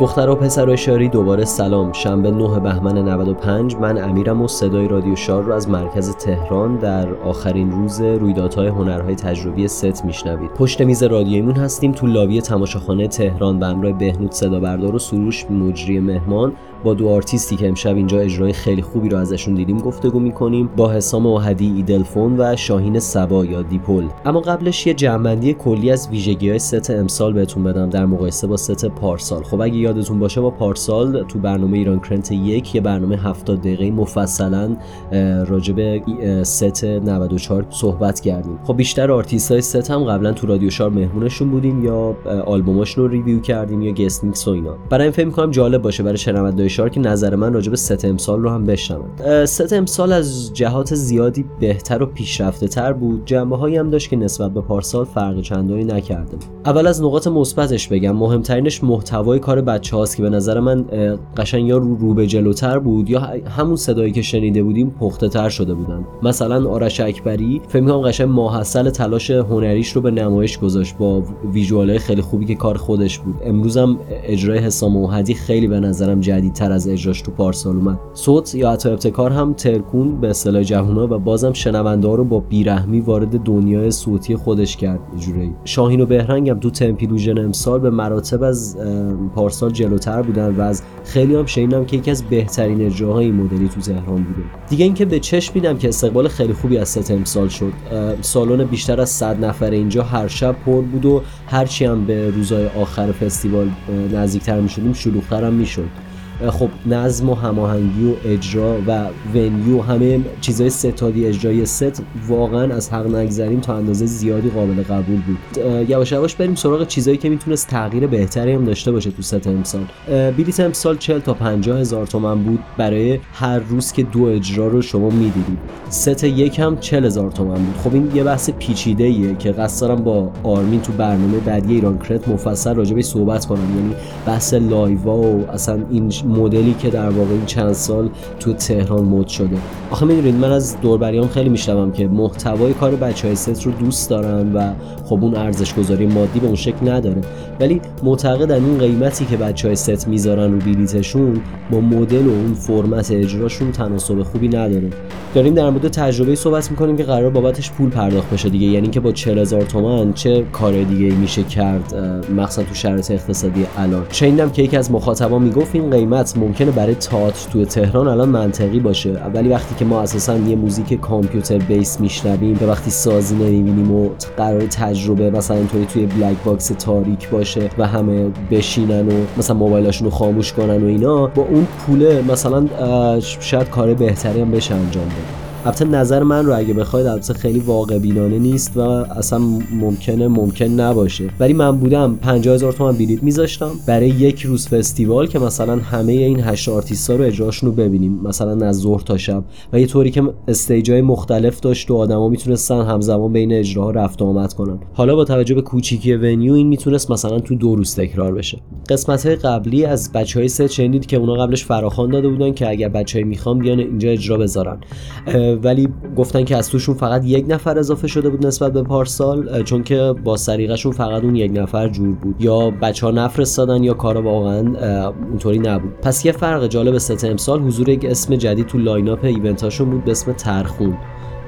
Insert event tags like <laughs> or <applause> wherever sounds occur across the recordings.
دختر و پسر شاری دوباره سلام. شنبه 9 بهمن 95 من امیرم و صدای رادیو شار رو از مرکز تهران در آخرین روز رویدادهای هنرهای تجربی ست میشنوید. پشت میز رادیویمون هستیم تو لابی تماشاخانه تهران به همراه بهنود صدا بردار و سروش مجری مهمان. با دو آرتیستی که امشب اینجا اجرای خیلی خوبی رو ازشون دیدیم گفتگو می‌کنیم با حسام اوهدی Idlefon و شاهین سبا یا Dipole. اما قبلش یه جمعبندی کلی از ویژگی های ست امسال بهتون بدم در مقایسه با ست پارسال. خب اگه یادتون باشه با پارسال تو برنامه ایران Current یک یه برنامه 70 دقیقه مفصلا راجع به ست 94 صحبت کردیم. خب بیشتر آرتیست های ست هم قبلا تو رادیو شار مهمونشون بودیم یا آلبوماشون رو review کردیم یا guest mix و اینا. برای این فکر می‌کنم جالب باشه برای شنونده‌های شار که نظر من راجع به ست امسال رو هم بشنوند. ست امسال از جهات زیادی بهتر و پیشرفته تر بود. جنبه هایی هم داشت که نسبت به پارسال فرق چندانی نکرده. اول از نقاط مثبتش بگم. مهمترینش محتوای کار بچه هاست که به نظر من قشنگ یا رو, رو به جلوتر بود یا همون صدایی که شنیده بودیم پخته تر شده بودن. مثلا آرش اکبری فکر می‌کنم قشنگ ماحصل تلاش هنریش رو به نمایش گذاشت با ویژوالای خیلی خوبی که کار خودش بود. امروزم اجرای حسام موحدی خیلی به نظرم جدیدتر از اجراش تو پارسال اومد. صوت یا حتی ابتکار هم ترکون به اصطلاح جوونا و بازم شنونده رو با بیرحمی وارد دنیای صوتی خودش کرد. جوری شاهین و بهرنگ هم تو تمپیلوژن امسال به مراتب از پارسال جلوتر بودن و از خیلی هم شنیدم که یکی از بهترین اجراهای مدلی تو تهران بوده. دیگه اینکه به چشم دیدم که استقبال خیلی خوبی از ست امسال شد. سالن بیشتر از 100 نفر اینجا هر شب پر بود و هرچی هم به روزهای آخر فستیوال نزدیکتر می‌شدیم شلوغتر هم می‌شد. خب نظم و هماهنگی و اجرا و venue همه چیزای ستادی اجرای ست واقعا از حق نگذریم تا اندازه زیادی قابل قبول بود. یواش یواش بریم سراغ چیزایی که می‌تونست تغییر بهتری هم داشته باشه تو ست امسال. بلیت امسال 40 تا 50 هزار تومن بود برای هر روز که دو اجرا رو شما می‌دیدید. ست یک هم 40 هزار تومن بود. خب این یه بحث پیچیده ایه که قصد دارم با آرمین تو برنامه بعدی ایران Current مفصل راجع صحبت کنم. یعنی بحث live ا و اصلا این مدلی که در واقع این چند سال تو تهران مد شده. آخه می‌دونید من از دوربریام خیلی میشنوم که محتوای کار بچه های ست رو دوست دارن و خب اون ارزش گذاری مادی به اون شکل نداره. ولی معتقدن این قیمتی که بچه های ست می‌ذارن رو بلیتشون با مدل و اون فرمت اجراشون تناسب خوبی نداره. داریم در مورد تجربه صحبت می‌کنیم که قراره بابتش پول پرداخت بشه دیگه. یعنی که با 40000 تومان چه کار دیگه میشه کرد مخصوصا تو شرایط اقتصادی الان. شنیدم که یکی از مخاطبان می‌گفت این قیمت ممکنه برای تئاتر تو تهران الان منطقی باشه. ولی وقتی که ما اساسا یه موزیک computer base میشنویم به وقتی سازی نمی‌بینیم و قراره تجربه مثلا اینطوری توی black box تاریک باشه و همه بشینن و مثلا موبایلاشون رو خاموش کنن و اینا با اون پوله مثلا شاید کار بهتری هم بشه انجام بده البته نظر من رو اگه بخواید البته خیلی واقع بینانه نیست و اصلا ممکنه ممکن نباشه. ولی من بودم 50 هزار تومن بلیت میذاشتم برای یک روز فستیوال که مثلا همه این هشت آرتیستا رو اجراشون رو ببینیم مثلا از ظهر تا شب. و یه طوری که استیجای مختلف داشت و آدما می‌تونستن همزمان بین اجراها رفت و آمد کنن. حالا با توجه به کوچیکی ونیو این می‌تونست مثلا تو دو روز تکرار بشه. قسمت های قبلی از بچه های ست شنیدید که اونا قبلش فراخوان داده بودن که اگر بچه می‌خوان بیان اینجا اجرا بذارن. ولی گفتن که از توشون فقط یک نفر اضافه شده بود نسبت به پارسال چون که با سلیقشون فقط اون یک نفر جور بود. یا بچه ها نفرستادن یا کار واقعا اونطوری نبود. پس یه فرق جالب ست امسال حضور یک اسم جدید تو line-up event اشون بود به اسم ترخون.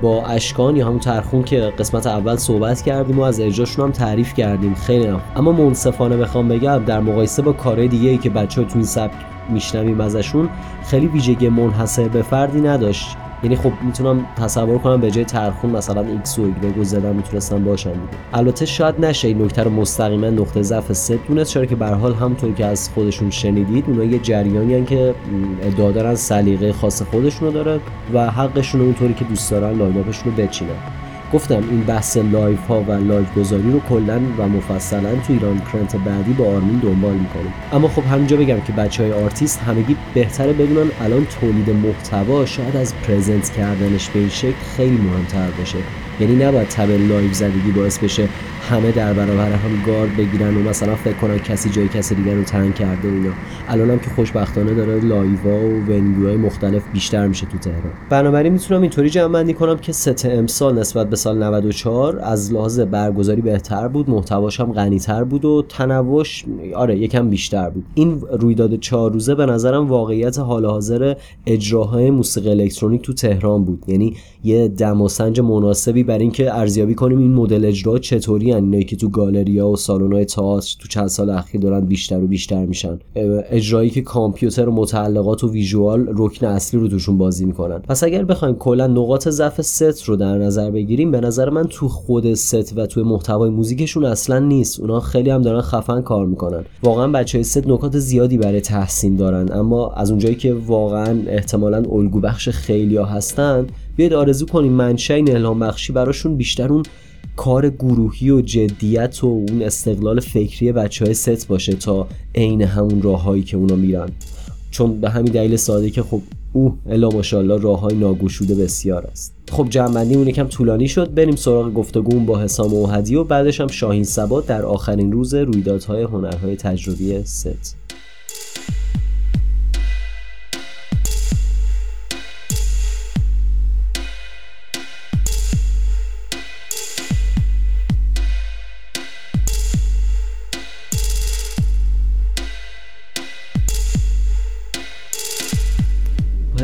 با اشکان یا همون ترخون که قسمت اول صحبت کردیم و از اجراشون هم تعریف کردیم. خیلی هم. اما منصفانه بخوام بگم در مقایسه با کارهای دیگه ای که بچه ها تو این سبک میشنویم ازشون خیلی ویژگی منحصر به فردی نداشت. یعنی خب می‌تونم تصور کنم به جای ترخون مثلا ایکس و ایگرگ زدن می‌تونستن باشن دیگه. البته شاید نشه این نکته رو مستقیما نقطه ضعف ست دونست چرا که به حال همونطور که از خودشون شنیدید اونا یه جریانی که ادعا دارن سلیقه خاص خودشون رو داره و حقشون اونطوری که دوست دارن line-up شون رو بچینن. گفتم این بحث live ها و live گذاری رو کلا و مفصلا تو Iran Current بعدی با آرمین دنبال می‌کنیم. اما خب همینجا بگم که بچه های آرتیست همگی بهتره بدونن الان تولید محتوا شاید از present کردنش به این شکل خیلی مهمتر باشه. یعنی نباید تب live زدگی باعث بشه همه در برابر هم گارد بگیرن و مثلا فکر کنن کسی جای کسی دیگر رو تنگ کرده اینا. الان هم که خوشبختانه داره live ا و venue های مختلف بیشتر میشه تو تهران. بنابراین می‌تونم اینطوری جمع کنم که ست امسال نسبت به سال 94 از لحاظ برگزاری بهتر بود محتواش هم غنیتر بود و تنوعش آره یکم بیشتر بود. این رویداد چهار روزه به نظرم واقعیت حال حاضر اجراهای موسیقی الکترونیک تو تهران بود. یعنی یه دموی مناسبی برای اینکه ارزیابی کنیم این مدل اجرا چطوری اینایی که تو گالریا و سالن‌های تئاتر تو چند سال اخیر دارن بیشتر و بیشتر میشن. اجرایی که کامپیوتر و متعلقات و visual رکن اصلی رو توشون بازی می‌کنن. پس اگر بخوایم کلا نقاط ضعف ست رو در نظر بگیریم به نظر من تو خود ست و تو محتوای موزیکشون اصلا نیست. اونا خیلی هم دارن خفن کار می‌کنن. واقعا بچه ست نکات زیادی برای تحسین دارن. اما از اونجایی که واقعا احتمالا الگو بخش خیلی ها هستن بیاید آرزو کنیم منشأ این الهام بخشی براشون بیشتر اون کار گروهی و جدیت و اون استقلال فکری بچه های ست باشه تا عین همون راههایی که اونا میرن. چون به همین دلیل ساده که خب او الا ماشاءالله راه های ناگشوده بسیار است. خب جمعندی اون یکم طولانی شد بریم سراغ گفتگوم با حسام اوهدی و بعدش هم شاهین سبات در آخرین روز رویدادهای هنرهای تجربی ست.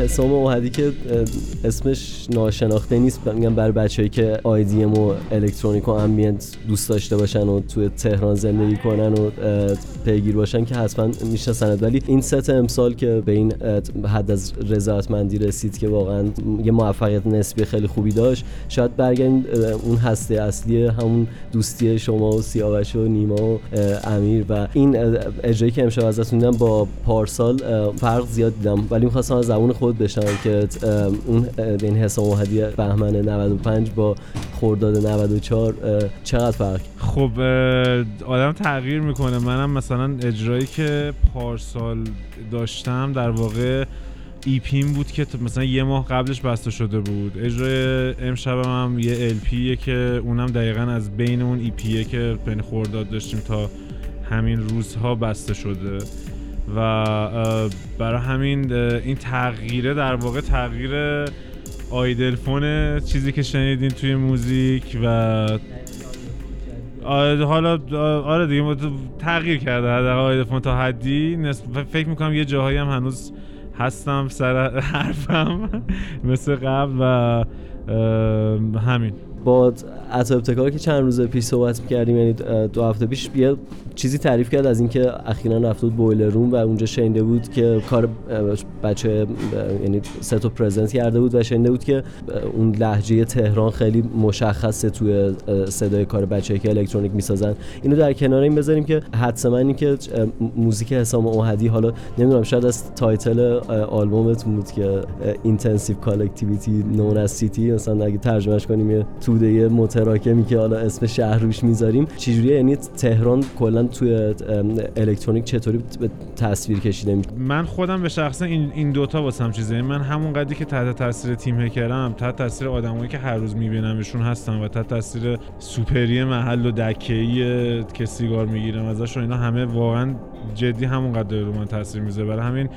حسام اوهدی که اسمش ناشناخته نیست. میگم برای بچه‌هایی که IDM و الکترونیک و ambient دوست داشته باشن و توی تهران زندگی کنن و پیگیر باشن که حتما می‌شناسند ولی این ست امسال که به این حد از رضایتمندی رسید که واقعا یه موفقیت نسبی خیلی خوبی داشت. شاید برگردیم اون هسته اصلی همون دوستی شما و سیاوش و نیما و امیر و این اجرایی که امشب ازتون دیدم با پارسال فرق زیاد دیدم. ولی می‌خواستم از زبون خود بشنوم که اون این حسام وحدی بهمن 95 با خرداد 94 چقدر فرق؟ خب آدم تغییر می‌کنه. منم مثلا اجرایی که پارسال داشتم در واقع ایپیم بود که مثلا یه ماه قبلش بسته شده بود. اجرای امشب هم یه الپیه که اونم دقیقا از بین اون ایپیه که بین خورداد داشتیم تا همین روزها بسته شده. و برای همین این تغییره در واقع تغییر آیدلفون چیزی که شنیدین توی موزیک و حالا آره دیگه تغییر کرده حداقل آیدلفون تا حدی. فکر می‌کنم یه جاهایی هم هنوز هستم سر <laughs> حرفم مثل قبل و همین. با عطا ابتکار که چند روز پیش صحبت کردیم یعنی دو هفته پیش یه چیزی تعریف کرد از اینکه اخیرا رفته بود Boiler Room و اونجا شنیده بود که کار بچه یعنی ستو present کرده بود و شنیده بود که اون لهجه تهران خیلی مشخصه توی صدای کار بچه که الکترونیک می‌سازن. اینو در کنار این بذاریم که حتما این که موزیک حسام اوهدی حالا نمی‌دونم شاید از title آلبومت بود که Intensive Collectivity Known as City مثلا اگه ترجمهش کنیم یه توده متراکمی که حالا اسم شهر روش می‌ذاریم چجوریه؟ یعنی تهران کلا توی الکترونیک چطوری به تصویر کشیده میشه؟ من خودم به شخصه این این دوتا واسم چیزه. یعنی من همون قدری که تحت تاثیر Tim Hecker م تحت تاثیر آدمایی که هر روز میبینمشون هستم و تحت تاثیر سوپری محل و دکه‌ای که سیگار می‌گیرم ازشون اینا همه واقعا جدی همون قدر رو من تاثیر می‌ذاره برای همین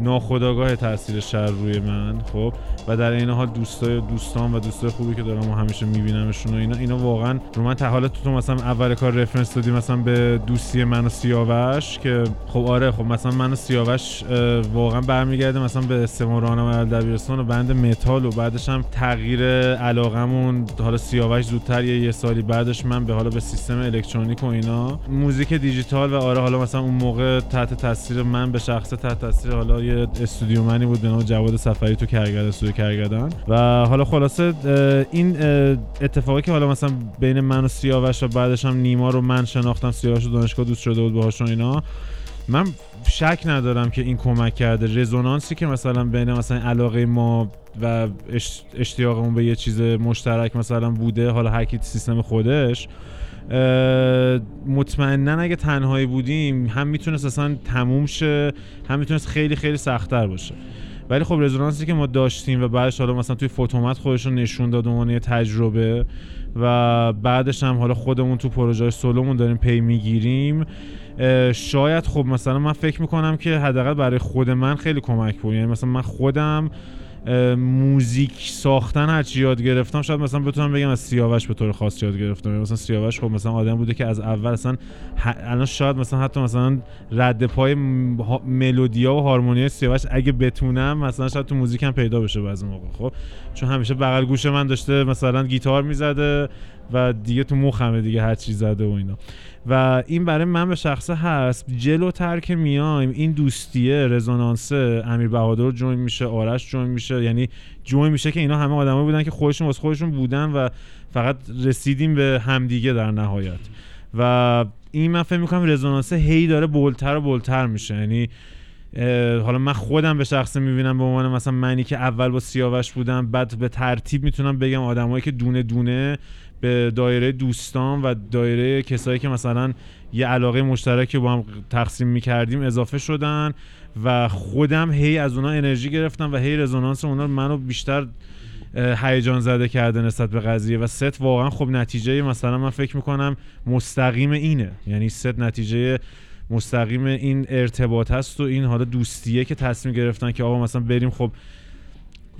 ناخودآگاه تاثیر شهر روی من خب؟ و در عین حال دوستای دوستان و دوستای خوبی که دارم و همیشه میبینمشون و اینا اینا واقعا رو من حالا تو مثلا اول کار reference دادی مثلا به دوستی من و سیاوش که خب آره خب مثلا من و سیاوش واقعا برمیگرده مثلا به سوم راهنمای دبیرستان و band metal و بعدش هم تغییر علاقمون حالا سیاوش زودتر یه, یه سالی بعدش من به حالا به سیستم الکترونیک و اینا. موزیک دیجیتال و آره حالا مثلا اون موقع تحت تاثیر من به شخص تحت تاثیر حالا یه استودیو man ی بود به نام جواد سفری تو کرگد استودیو کرگدن و حالا خلاصه این اتفاقی که حالا مثلا بین من و سیاوش و بعدش هم نیما رو من شناختم سیاوش رو دانشگاه دوست شده بود باهاشون اینا. من شک ندارم که این کمک کرده. رزونانسی که مثلا بین مثلا علاقه ما و اشتیاقمون به یه چیز مشترک مثلا بوده حالا هر سیستم خودش مطمئنا اگه تنهایی بودیم هم می‌تونست اصلا تموم شه هم می‌تونست خیلی خیلی سختتر باشه. ولی خب رزونانسی که ما داشتیم و بعدش حالا مثلا توی فوتومت خودش رو نشون داد عنوان تجربه و بعدش هم حالا خودمون تو پروژه سولومون داریم پی می‌گیریم شاید خب مثلا من فکر می‌کنم که حداقل برای خود من خیلی کمک بود. یعنی مثلا من خودم موزیک ساختن هرچی یاد گرفتم شاید مثلا بتونم بگم از سیاوش به طور خاص یاد گرفتم. یعنی مثلا سیاوش خب مثلا آدم بوده که از اول اصلا الان شاید مثلا حتی مثلا رد پای ملودیا و هارمونی سیاوش اگه بتونم مثلا شاید تو موزیکم پیدا بشه بعضی موقع خب؟ چون همیشه بغل گوش من داشته مثلا گیتار می‌زده و دیگه تو مخمه دیگه هر چی زده و اینا. و این برای من به شخصه هست جلوتر که میایم این دوستیه رزونانسه امیر بهادر جوین میشه آرش جوین میشه یعنی جوین میشه که اینا همه آدمایی بودن که خودشون واسه خودشون بودن و فقط رسیدیم به همدیگه در نهایت. و این من فکر می‌کنم رزونانسه هی داره بولتر و بولتر میشه. یعنی حالا من خودم به شخصه می‌بینم به عنوان مثلا منی که اول با سیاوش بودم بعد به ترتیب می‌تونم بگم آدمایی که دونه دونه به دایره دوستان و دایره کسایی که مثلا یه علاقه مشترکی با هم تقسیم می‌کردیم اضافه شدن و خودم هی از اونا انرژی گرفتم و هی رزونانس اونا منو بیشتر هیجان زده کرده نسبت به قضیه و ست واقعا خب نتیجه مثلا من فکر می‌کنم مستقیم اینه. یعنی ست نتیجه مستقیم این ارتباط هست و این حالا دوستیه که تصمیم گرفتن که آقا مثلا بریم خب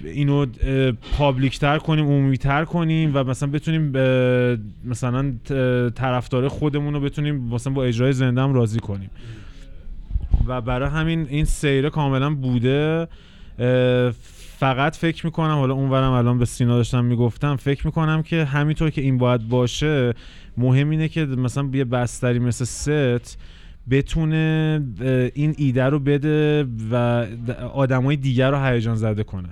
اینو پابلیکتر کنیم عمومیتر کنیم و مثلا بتونیم مثلا طرفدار خودمون رو بتونیم مثلا با اجرای زنده هم راضی کنیم. و برای همین این سیره کاملا بوده. فقط فکر می‌کنم حالا اونورم الان به سینا داشتم می‌گفتم فکر می‌کنم که همینطور که این باید باشه مهم اینه که مثلا یه بستری مثل ست بتونه این ایده رو بده و آدمای دیگر رو هیجان زده کنه.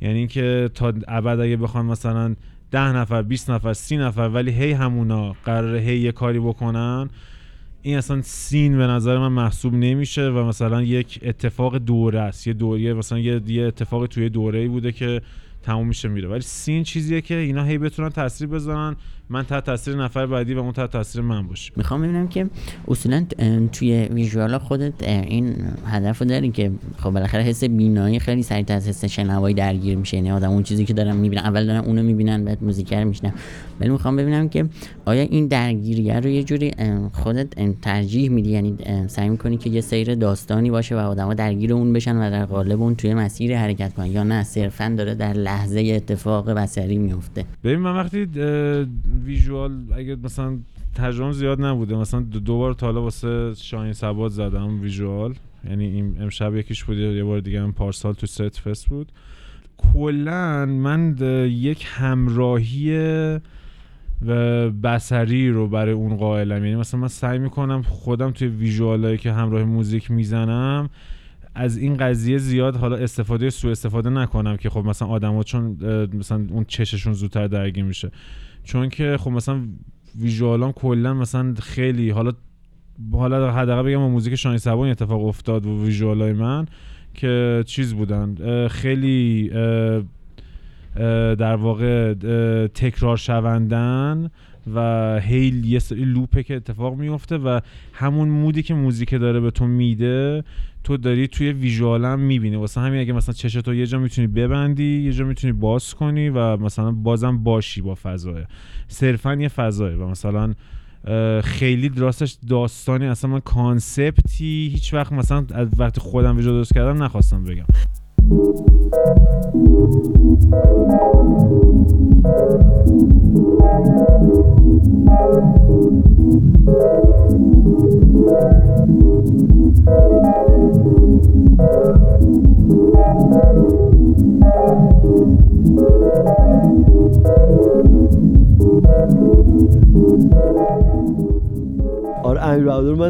یعنی اینکه تا ابد اگه بخوان مثلا ده نفر 20 نفر سی نفر ولی هی همونا قرار هی یه کاری بکنن این اصلا سین به نظر من محسوب نمیشه و مثلا یک اتفاق دوره است. یه دوره مثلا یه, اتفاق توی دوره ای بوده که تموم میشه میره. ولی سین چیزیه که اینا هی بتونن تاثیر بذارن من تحت تاثیر نفر بعدی و اون تحت تاثیر من باشم می‌خوام ببینم که اصولا توی ویژوالا خودت این هدف رو داری که خب بالاخره حس بینایی خیلی سریع از حس شنوایی درگیر میشه. یعنی آدم اون چیزی که دارم می‌بینن اول دارن اونو می‌بینن بعد موزیکر میشنن ولی می‌خوام ببینم که آیا این درگیریه رو یه جوری خودت ترجیح میدی؟ یعنی سعی می‌کنی که یه سیر داستانی باشه و آدما درگیر اون بشن و در قالب اون توی مسیر حرکت کنن؟ یا نه صرفا داره در لحظه اتفاق بصری میفته ببین من وقتی ویژوال اگه مثلا تجربه زیاد نبوده. مثلا دو, بار تا واسه شاهین سباد زدم ویژوال. یعنی امشب یکیش بود یه بار دیگه هم پارسال تو ست فست بود. کلا من یک همراهی و بسری رو برای اون قائلم. یعنی مثلا من سعی می‌کنم خودم توی ویژوالایی که همراه موزیک می‌زنم از این قضیه زیاد حالا استفاده سو استفاده نکنم که خب مثلا آدما چون مثلا اون چششون زودتر درگیر میشه. چون که خب مثلا ویژوالام کلا مثلا خیلی حالا حالا حداقل بگم موزیک شاهین سبان اتفاق افتاد و ویژوالای من که چیز بودن. خیلی در واقع تکرار شوندن. و هیل یه سری لوپه که اتفاق میفته و همون مودی که موزیک داره به تو میده تو داری توی ویژوالم می‌بینی. واسه همین اگه مثلا چشتو یه جا می‌تونی ببندی یه جا می‌تونی باز کنی و مثلا بازم باشی با فضای. صرفا یه فضای. و مثلا خیلی راستش داستانی. اصلا من کانسپتی هیچ وقت مثلا از وقتی خودم ویژوال درست کردم نخواستم بگم.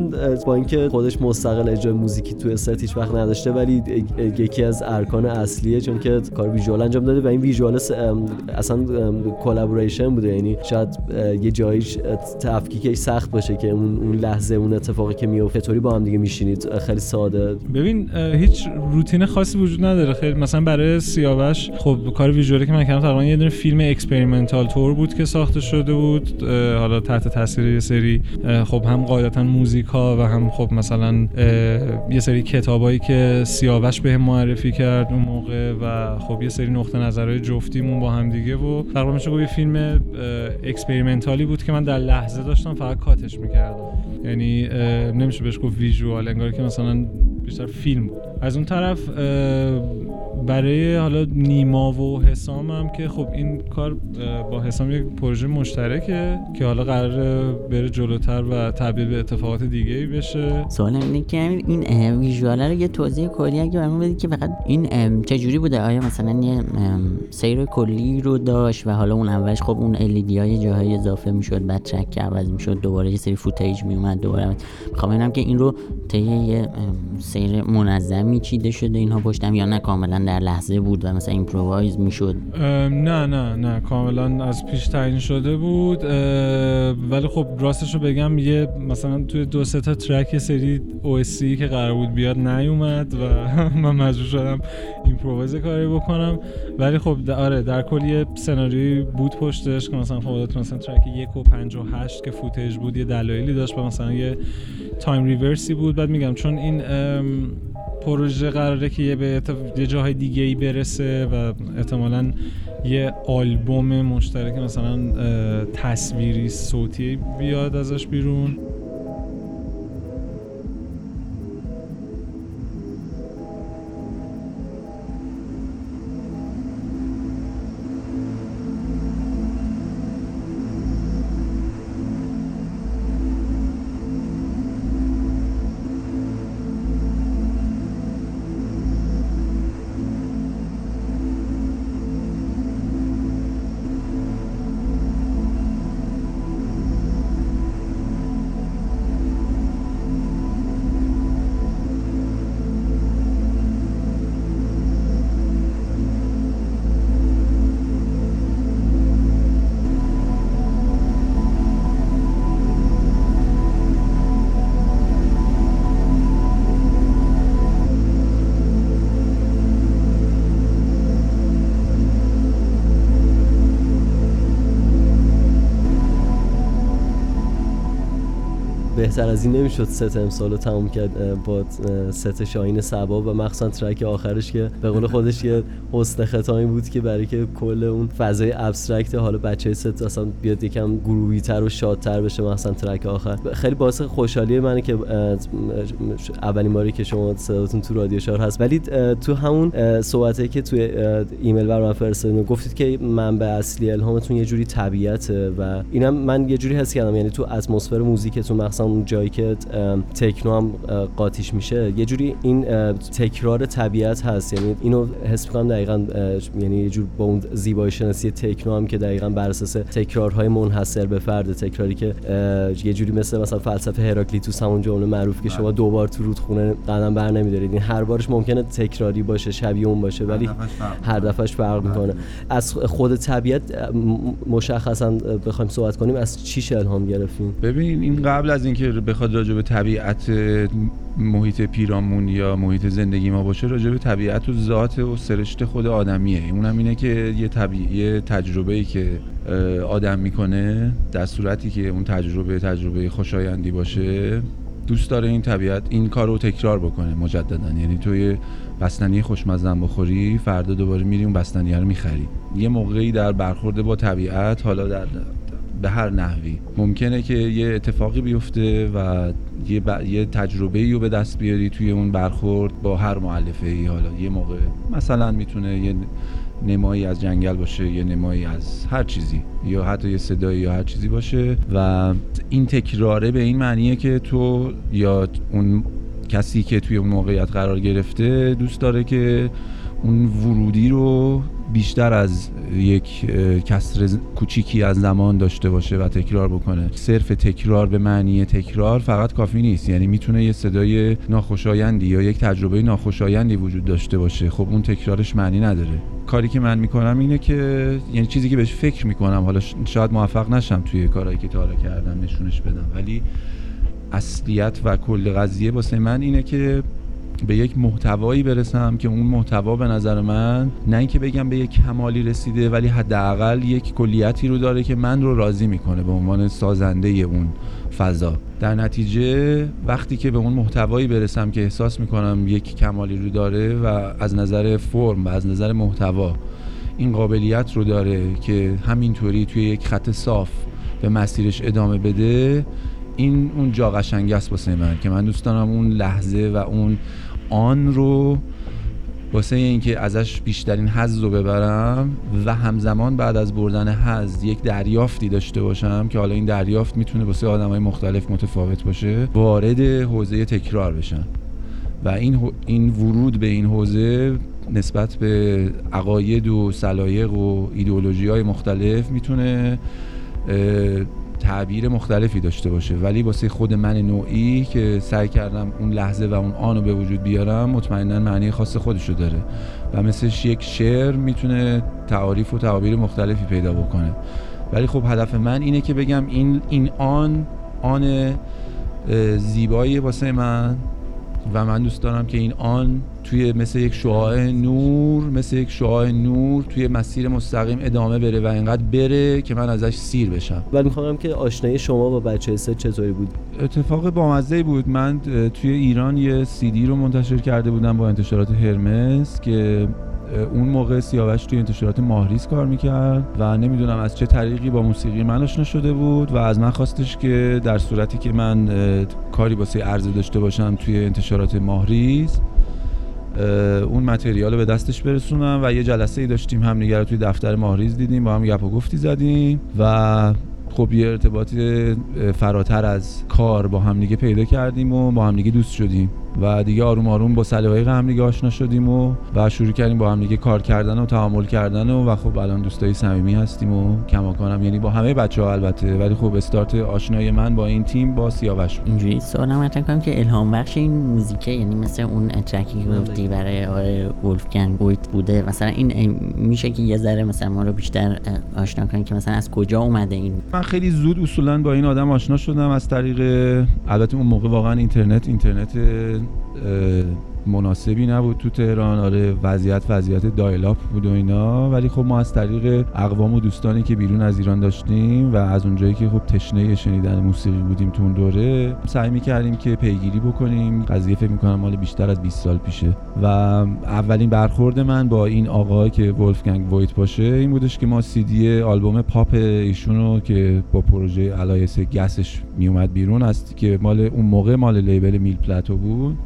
من با اینکه خودش مستقل اجرای موزیکی توی ست هیچ وقت نداشته ولی یکی از ارکان اصلیه چون که کار visual انجام داده و این visual اصلا collaboration بوده. یعنی شاید یه جاییش تفکیکش سخت باشه که اون اون لحظه اون اتفاقی که میفته طوری با هم دیگه میشینید؟ خیلی ساده. ببین هیچ روتین خاصی وجود نداره. خیلی مثلا برای سیاوش خب کار visual ی که من کردم تقریبا یه دونه فیلم experimental طور بود که ساخته شده بود حالا تحت تاثیر یه سری خب هم قاعدتا موزیک ها و هم خب مثلا یه سری کتابایی که سیاوش بهم معرفی کرد اون موقع و خب یه سری نقطه نظرهای جفتیمون با هم دیگه و تقریبا میشه یه فیلم experimental ی بود که من در لحظه داشتم فقط کاتش می‌کردم. یعنی نمیشه بهش گفت visual انگار که مثلا بیشتر فیلم بود. از اون طرف برای حالا نیما و حسام هم که خب این کار با حسام یک پروژه مشترکه که حالا قرار بره جلوتر و تبدیل به اتفاقات دیگه ای بشه. سوالم اینه که این visual رو یه توضیح کلی اگه برامون بدید که فقط این چجوری بوده؟ آیا مثلا یه سیر کلی رو داشت و حالا اون اولش خب اون LED های جاهای اضافه می‌شد بعد track عوض می‌شد دوباره یه سری footage میومد دوباره می‌خوام ببینم که این رو طی یه سیر منظمی چیده شده اینها پشت هم یا نه؟ کاملا در لحظه بود و مثلا improvise می‌شد؟ نه نه نه. کاملا از پیش تعیین شده بود. ولی خب راستش رو بگم یه مثلا توی دو سه تا ترک سری OSC که قرار بود بیاد نیومد و <laughs> من مجبور شدم improvise کاری بکنم. ولی خب آره در کل یه سناریوی بود پشتش که مثلا خب مثلا ترک یک و پنج و هشت که footage بود یه دلایلی داشت و مثلا یه time reverse ی بود. بعد میگم چون این پروژه قراره که یه به یه جاهای دیگه ای برسه و احتمالا یه آلبوم مشترک مثلا تصویری صوتی بیاد ازش بیرون. بهتر از این نمی‌شد ست امسال رو تموم کرد با ست شاهین سبا و مخصوصا ترک آخرش که به قول خودش یه حسن ختامی بود که برای که کل اون فضای abstract حالا بقیه ست اصلا بیاد یکم groovy تر و شادتر بشه مخصوصا ترک آخر. خیلی باعث خوشحالی منه که اولین باری که شما صداتون تو رادیو شار هست. ولی تو همون صحبته که توی ایمیل برام فرستادین گفتید که منبع اصلی الهامتون یه جوری طبیعته و اینم من یه جوری حس کردم یعنی تو اتمسفر موزیکتون مخصوصا اون جایی که تکنو هم قاطیش میشه یه جوری این تکرار طبیعت هست. یعنی اینو حس می‌کنم دقیقا یعنی یه جور با اون زیبایی شناسی تکنو هم که دقیقا بر اساس تکرارهای منحصر به فرد تکراری که یه جوری مثل مثلا فلسفه هراکلیتوس همون جمله معروف که شما دوبار تو رودخونه قدم بر نمیدارید. این هر بارش ممکنه تکراری باشه شبیه اون باشه ولی هر دفعهش فرق می‌کنه. از خود طبیعت مشخصا بخوایم صحبت کنیم از چی الهام گرفتیم ببین این قبل از اینکه بخواد راجع به طبیعت محیط پیرامون یا محیط زندگی ما باشه راجع به طبیعت و ذات و سرشت خود آدمیه. اونم اینه که یه طبیعی تجربه ای که آدم می‌کنه در صورتی که اون تجربه تجربه خوشایندی باشه دوست داره این طبیعت این کار رو تکرار بکنه مجددا. یعنی توی بستنی خوشمزن بخوری فردا دوباره میری اون بستنی رو می‌خری. یه موقعی در برخورد با طبیعت حالا در به هر نحوی. ممکنه که یه اتفاقی بیفته و یه, ب... یه تجربه رو به دست بیاری توی اون برخورد با هر معلفه ای حالا یه موقع مثلا می‌تونه یه نمایی از جنگل باشه یه نمایی از هر چیزی یا حتی یه صدایی یا هر چیزی باشه. و این تکراره به این معنیه که تو یا اون کسی که توی اون موقعیت قرار گرفته دوست داره که اون ورودی رو بیشتر از یک کسر کوچیکی از زمان داشته باشه و تکرار بکنه. صرف تکرار به معنی تکرار فقط کافی نیست. یعنی می‌تونه یه صدای ناخوشایندی یا یک تجربه ناخوشایندی وجود داشته باشه. خب اون تکرارش معنی نداره. کاری که من می‌کنم اینه که یعنی چیزی که بهش فکر می‌کنم حالا شاید موفق نشم توی کارهایی که تا کردم نشونش بدم. ولی اصلیت و کل قضیه واسه من اینه که به یک محتوایی برسم که اون محتوا به نظر من نه اینکه بگم به یک کمالی رسیده ولی حداقل یک کلیتی رو داره که من رو راضی می‌کنه به عنوان سازنده اون فضا. در نتیجه وقتی که به اون محتوایی برسم که احساس می‌کنم یک کمالی رو داره و از نظر فرم و از نظر محتوا این قابلیت رو داره که همینطوری توی یک خط صاف به مسیرش ادامه بده این اون جا قشنگ است واسه من که من دوست دارم اون لحظه و اون آن رو واسه اینکه ازش بیشترین حظ رو ببرم و همزمان بعد از بردن حظ یک دریافتی داشته باشم که حالا این دریافت می‌تونه واسه های مختلف متفاوت باشه وارد حوزه تکرار بشن و این این ورود به این حوزه نسبت به عقاید و سلایق و ایدئولوژی های مختلف می‌تونه تعبیر مختلفی داشته باشه ولی واسه خود من نوعی که سعی کردم اون لحظه و اون آنو به وجود بیارم مطمئنا معنی خاص خودشو داره و مثلش یک شعر می‌تونه تعاریف و تعابیر مختلفی پیدا بکنه. ولی خب هدف من اینه که بگم این این آن آن زیبایی واسه من و من دوست دارم که این آن توی مثل یک شعاع نور مثل یک شعاع نور توی مسیر مستقیم ادامه بره و اینقدر بره که من ازش سیر بشم. و می‌خوام که آشنایی شما با بچه سه چطوری بود؟ اتفاق بامزه بود. من توی ایران یه سیدی رو منتشر کرده بودم با انتشارات هرمس که اون موقع سیاوش توی انتشارات ماهریس کار می‌کرد و نمی‌دونم از چه طریقی با موسیقی من آشنا شده بود و از من خواستش که در صورتی که من کاری واسه عرضه داشته باشم توی انتشارات ماهریس اون متریال رو به دستش برسونم و یه جلسه ای داشتیم همدیگه رو توی دفتر ماهریز دیدیم با هم گپ و گفتی زدیم و خب یه ارتباط فراتر از کار با همدیگه پیدا کردیم و با همدیگه دوست شدیم. و دیگه آروم آروم با سلیقه هم دیگه آشنا شدیم و و شروع کردیم با هم دیگه کار کردن و تعامل کردن و, و خب الان دوستای صمیمی هستیم و کماکانم یعنی با همه بچه ها البته. ولی خب استارت آشنایی من با این تیم با سیاوش اینجوری سوالم مطرح کنم که الهام بخش این موزیکه. یعنی مثل اون ترکی که گفتی برای آقای ولفگنگ بویت بوده. مثلا این میشه که یه ذره مثلا ما رو بیشتر آشنا کنیم که مثلا از کجا اومده این؟ من خیلی زود اصولا با این آدم آشنا شدم از طریق البته اون موقع واقعا اینترنت اینترنت اِ مناسبی نبود تو تهران. آره وضعیت وضعیت dial-up بود و اینا. ولی خب ما از طریق اقوام و دوستانی که بیرون از ایران داشتیم و از اونجایی که خب تشنه شنیدن موسیقی بودیم تو اون دوره سعی می‌کردیم که پیگیری بکنیم. قضیه فکر می‌کنم مال بیشتر از 20 سال پیشه. و اولین برخورد من با این آقا که ولفگنگ وایت باشه این بودش که ما سی دی آلبوم پاپ ایشونو که با پروژه alias Gas ش میومد بیرون است که مال اون موقع مال label Mille Plateaux بود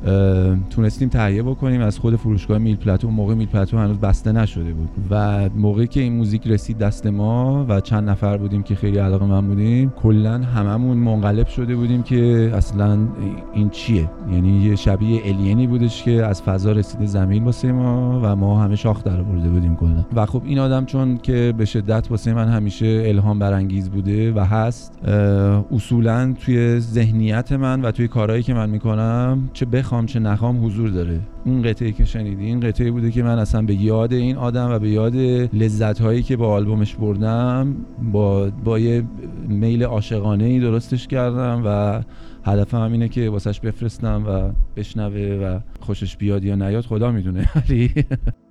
تونستیم تهیه بکنیم. از خود فروشگاه میل پلاتو موقع میل پلاتو هنوز بسته نشده بود. و موقعی که این موزیک رسید دست ما و چند نفر بودیم که خیلی علاقه من بودیم کلا هممون منقلب شده بودیم که اصلا این چیه. یعنی یه شبیه الینی بودش که از فضا رسیده زمین واسه ما و ما همه شاخ در برده بودیم کلا. و خب این آدم چون که به شدت واسه من همیشه الهام برانگیز بوده و هست اصولا توی ذهنیت من و توی کارهایی که من می‌کنم چه بخوام چه نخوام حضور داره. اون قطعه که شنیدی این قطعه بوده که من اصلا به یاد این آدم و به یاد لذت هایی که با آلبومش بردم با با یه میل عاشقانه ای درستش کردم و هدفم هم اینه که واسش بفرستم و بشنوه و خوشش بیاد یا نیاد خدا می‌دونه. <laughs>